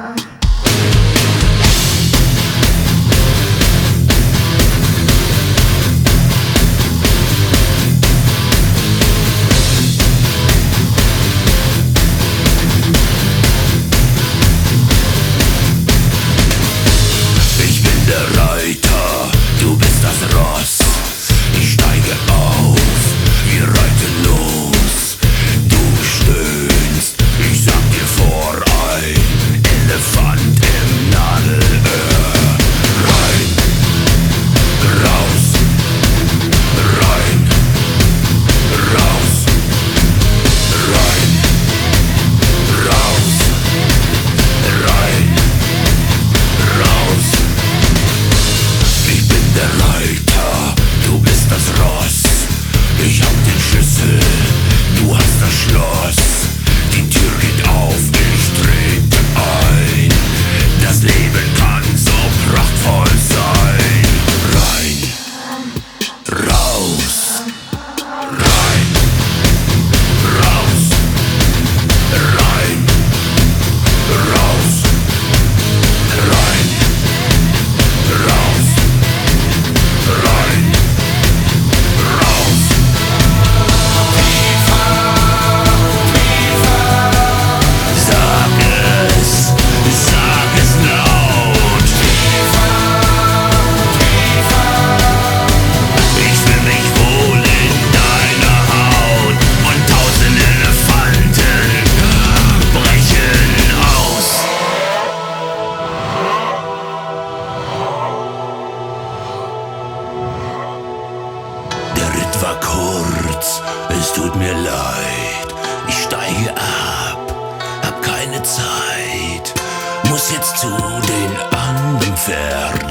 I Hab die Schlüssel, du hast das Schloss. Die Tür geht auf, kurz, es tut mir leid. Ich steige ab, hab keine Zeit. Muss jetzt zu den anderen Pferden.